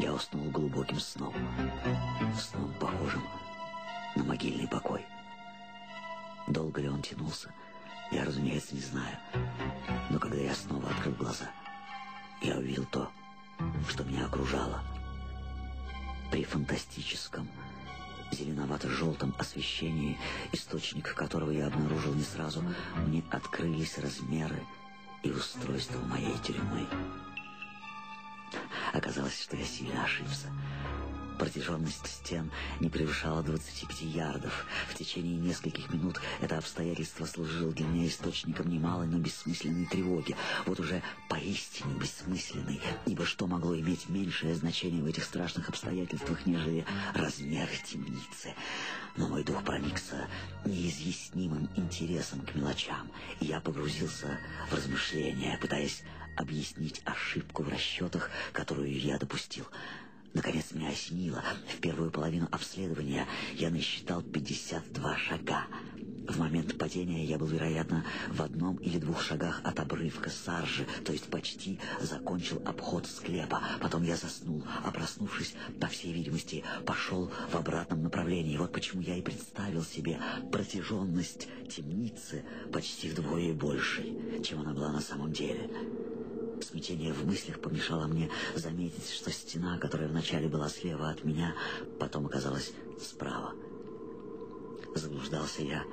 Я уснул глубоким сном, сном похожим на могильный покой. Долго ли он тянулся, я, разумеется, не знаю. Но когда я снова открыл глаза, я увидел то, что меня окружало. При фантастическом, зеленовато-желтом освещении, источник которого я обнаружил не сразу, мне открылись размеры и устройство моей тюрьмы. Оказалось, что я сильно ошибся. Протяженность стен не превышала 25 ярдов. В течение нескольких минут это обстоятельство служило для меня источником немалой, но бессмысленной тревоги. Вот уже поистине бессмысленной, ибо что могло иметь меньшее значение в этих страшных обстоятельствах, нежели размер темницы. Но мой дух проникся неизъяснимым интересом к мелочам, и я погрузился в размышления, пытаясь объяснить ошибку в расчетах, которую я допустил. Наконец меня осенило. В первую половину обследования я насчитал 52 шага. В момент падения я был, вероятно, в одном или двух шагах от обрывка саржи, то есть почти закончил обход склепа. Потом я заснул, а проснувшись, по всей видимости, пошел в обратном направлении. Вот почему я и представил себе протяженность темницы почти вдвое большей, чем она была на самом деле. Смятение в мыслях помешало мне заметить, что стена, которая вначале была слева от меня, потом оказалась справа. Заблуждался я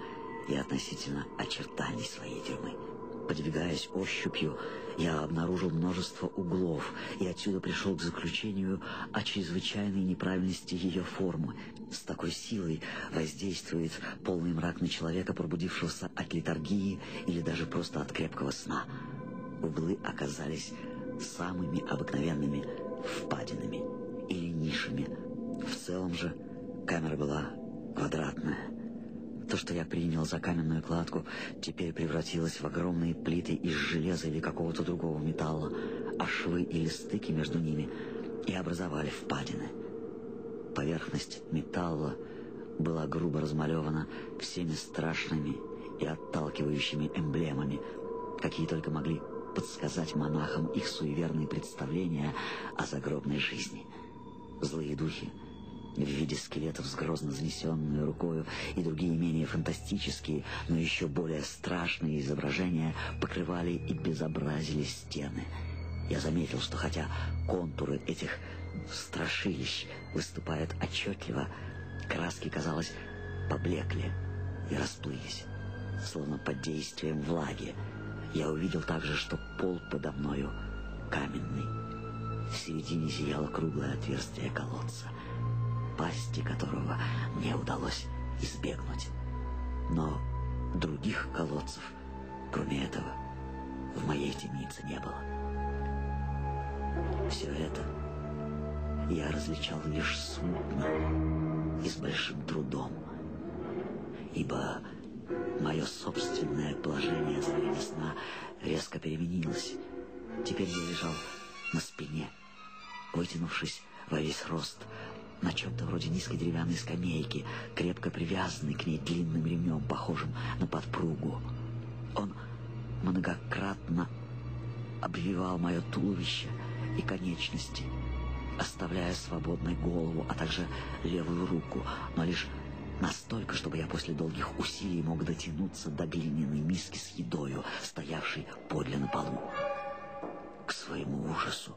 и относительно очертаний своей тюрьмы. Подвигаясь ощупью, я обнаружил множество углов и отсюда пришел к заключению о чрезвычайной неправильности ее формы. С такой силой воздействует полный мрак на человека, пробудившегося от литургии или даже просто от крепкого сна углы оказались самыми обыкновенными впадинами или нишами. В целом же камера была квадратная. То, что я принял за каменную кладку, теперь превратилось в огромные плиты из железа или какого-то другого металла, а швы или стыки между ними и образовали впадины. Поверхность металла была грубо размалевана всеми страшными и отталкивающими эмблемами, какие только могли подсказать монахам их суеверные представления о загробной жизни. Злые духи в виде скелетов с грозно занесенной рукою и другие менее фантастические, но еще более страшные изображения покрывали и безобразили стены. Я заметил, что хотя контуры этих страшилищ выступают отчетливо, краски, казалось, поблекли и расплылись, словно под действием влаги, я увидел также, что пол подо мною каменный. В середине зияло круглое отверстие колодца, пасти которого мне удалось избегнуть. Но других колодцев, кроме этого, в моей темнице не было. Все это я различал лишь смутно и с большим трудом, ибо Мое собственное положение за время сна резко переменилось. Теперь я лежал на спине, вытянувшись во весь рост, на чем-то вроде низкой деревянной скамейки, крепко привязанной к ней длинным ремнем, похожим на подпругу. Он многократно обвивал мое туловище и конечности, оставляя свободной голову, а также левую руку, но лишь Настолько, чтобы я после долгих усилий мог дотянуться до глиняной миски с едою, стоявшей подле на полу. К своему ужасу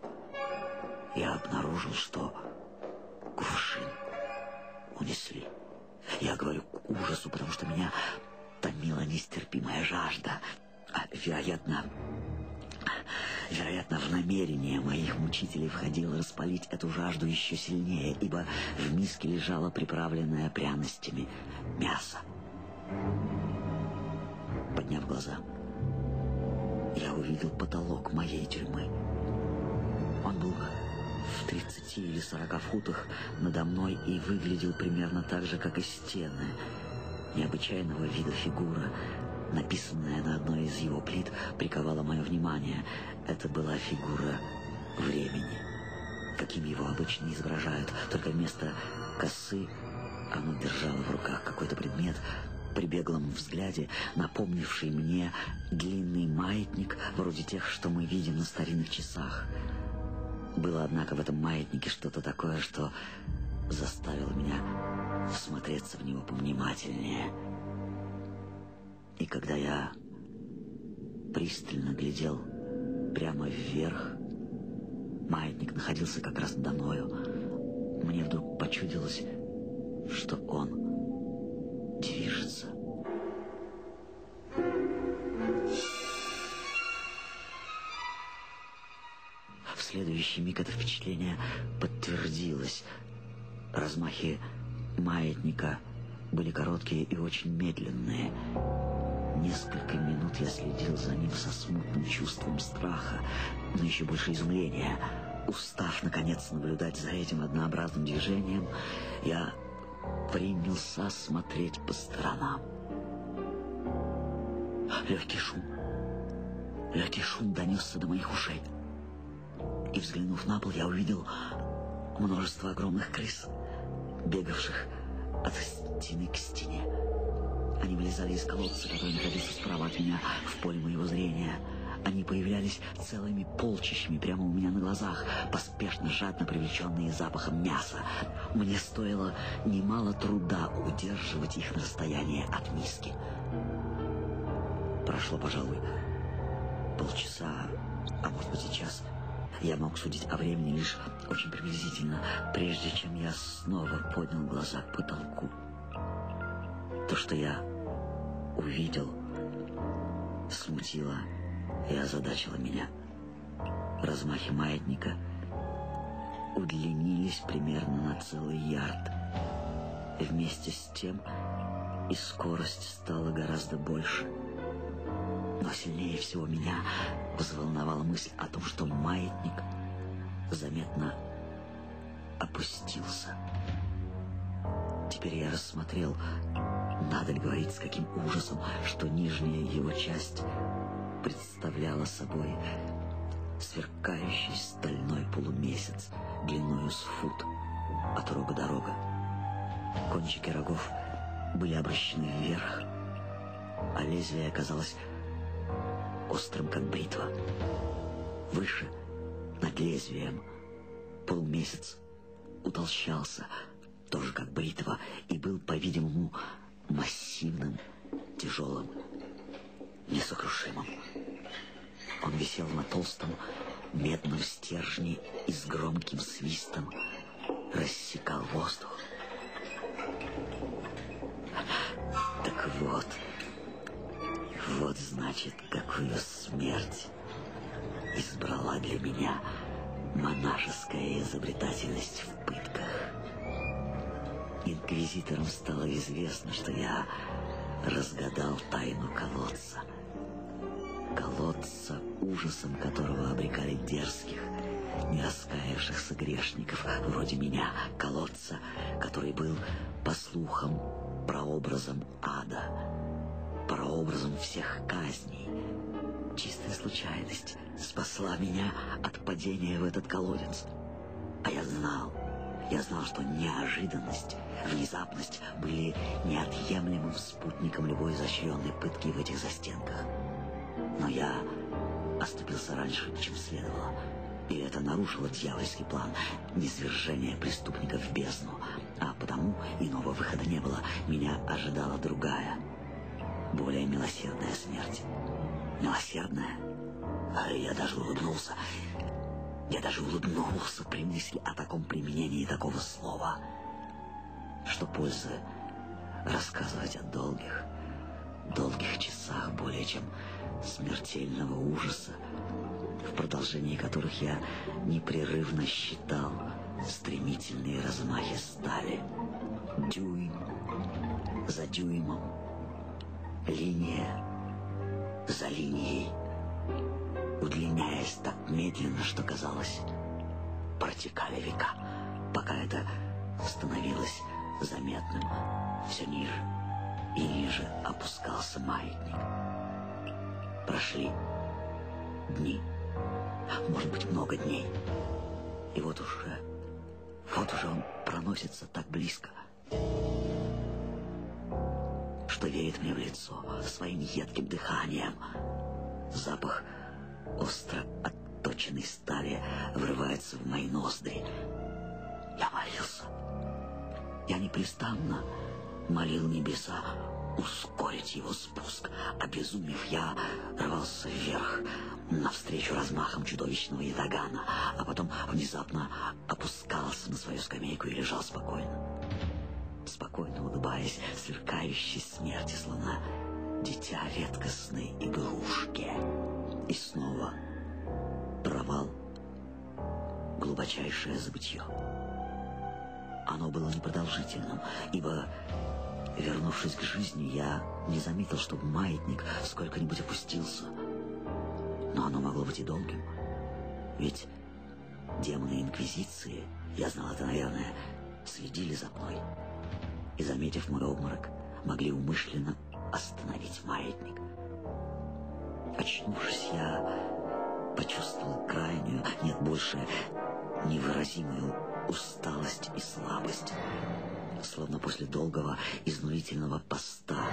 я обнаружил, что кувшин унесли. Я говорю к ужасу, потому что меня томила нестерпимая жажда. А, вероятно, Вероятно, в намерение моих мучителей входило распалить эту жажду еще сильнее, ибо в миске лежало приправленное пряностями мясо. Подняв глаза, я увидел потолок моей тюрьмы. Он был в 30 или 40 футах надо мной и выглядел примерно так же, как и стены. Необычайного вида фигура написанная на одной из его плит, приковала мое внимание. Это была фигура времени, каким его обычно изображают, только вместо косы оно держало в руках какой-то предмет, при беглом взгляде напомнивший мне длинный маятник, вроде тех, что мы видим на старинных часах. Было, однако, в этом маятнике что-то такое, что заставило меня всмотреться в него повнимательнее. И когда я пристально глядел прямо вверх, маятник находился как раз надо мною, мне вдруг почудилось, что он движется. В следующий миг это впечатление подтвердилось. Размахи маятника были короткие и очень медленные. Несколько минут я следил за ним со смутным чувством страха, но еще больше изумления. Устав, наконец, наблюдать за этим однообразным движением, я принялся смотреть по сторонам. Легкий шум. Легкий шум донесся до моих ушей. И, взглянув на пол, я увидел множество огромных крыс, бегавших от стены к стене. Они вылезали из колодца, который находился справа от меня в поле моего зрения. Они появлялись целыми полчищами прямо у меня на глазах, поспешно, жадно привлеченные запахом мяса. Мне стоило немало труда удерживать их на расстоянии от миски. Прошло, пожалуй, полчаса, а может быть и час. Я мог судить о времени лишь очень приблизительно, прежде чем я снова поднял глаза к потолку. То, что я увидел, смутило и озадачило меня. Размахи маятника удлинились примерно на целый ярд. Вместе с тем и скорость стала гораздо больше. Но сильнее всего меня взволновала мысль о том, что маятник заметно опустился. Теперь я рассмотрел, надо ли говорить с каким ужасом, что нижняя его часть представляла собой сверкающий стальной полумесяц длиною с фут от рога до рога. Кончики рогов были обращены вверх, а лезвие оказалось острым, как бритва. Выше, над лезвием, полумесяц утолщался, тоже как бритва, и был, по-видимому, массивным, тяжелым, несокрушимым. Он висел на толстом медном стержне и с громким свистом рассекал воздух. Так вот, вот значит, какую смерть избрала для меня монашеская изобретательность в пытках. Инквизиторам стало известно, что я разгадал тайну колодца. Колодца, ужасом которого обрекали дерзких, не раскаявшихся грешников, вроде меня, колодца, который был, по слухам, прообразом ада, прообразом всех казней. Чистая случайность спасла меня от падения в этот колодец. А я знал, я знал, что неожиданность, внезапность были неотъемлемым спутником любой изощренной пытки в этих застенках. Но я оступился раньше, чем следовало. И это нарушило дьявольский план низвержения преступников в бездну. А потому иного выхода не было. Меня ожидала другая, более милосердная смерть. Милосердная? А я даже улыбнулся. Я даже улыбнулся при мысли о таком применении такого слова. Что пользы рассказывать о долгих, долгих часах более чем смертельного ужаса, в продолжении которых я непрерывно считал стремительные размахи стали. Дюйм за дюймом, линия за линией удлиняясь так медленно, что казалось, протекали века, пока это становилось заметным. Все ниже и ниже опускался маятник. Прошли дни, может быть, много дней. И вот уже, вот уже он проносится так близко, что веет мне в лицо своим едким дыханием. Запах остро отточенной стали врывается в мои ноздри. Я молился. Я непрестанно молил небеса ускорить его спуск. Обезумев, я рвался вверх, навстречу размахам чудовищного ятагана, а потом внезапно опускался на свою скамейку и лежал спокойно. Спокойно улыбаясь, сверкающей смерти, словно дитя редкостной игрушки. И снова провал, глубочайшее забытье. Оно было непродолжительным, ибо, вернувшись к жизни, я не заметил, чтобы маятник сколько-нибудь опустился. Но оно могло быть и долгим. Ведь демоны Инквизиции, я знал это, наверное, следили за мной. И, заметив мой обморок, могли умышленно остановить маятник. Очнувшись, я почувствовал крайнюю, нет, больше невыразимую усталость и слабость. Словно после долгого изнурительного поста